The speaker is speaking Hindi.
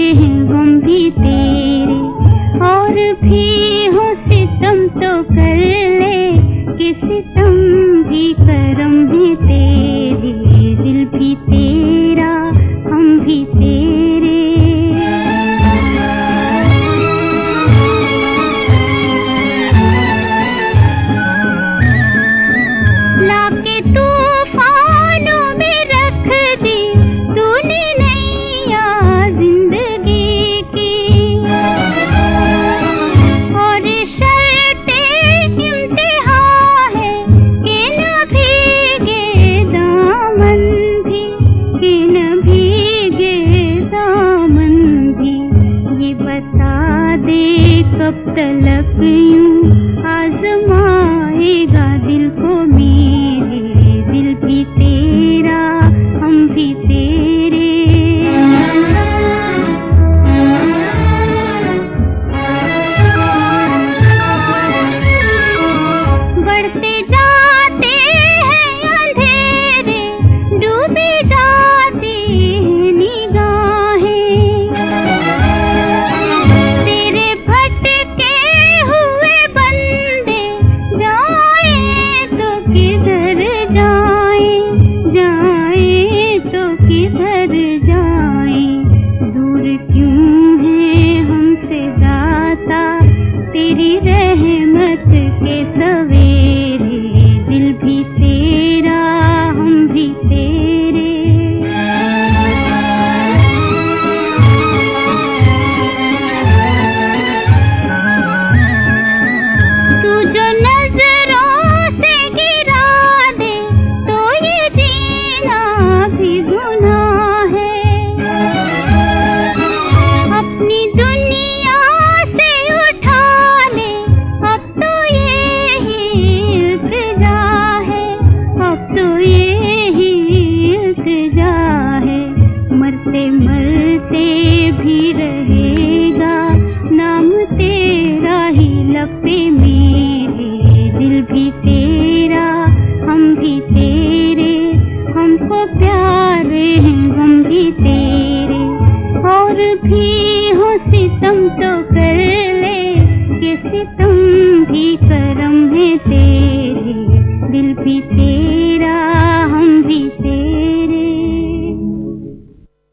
हैं गुम भी तेरे। और भी हो सितम तो कर ले, कि सितम भी करम भी तेरे। दे कब तलक यूँ आजमाएगा गुजर जाए। दूर क्यों है हमसे दाता? तेरी रहमत के सवेरे दिल भी तेरा, हम भी तेरे। तू जो नज़र आरा दे तो ये जीरा भी गुना से भी रहेगा, नाम तेरा ही लपे मेरे दिल भी तेरा, हम भी तेरे, हमको प्यार हैं, हम भी तेरे। और भी हो सितम तो कर